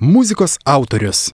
muzikos autorius.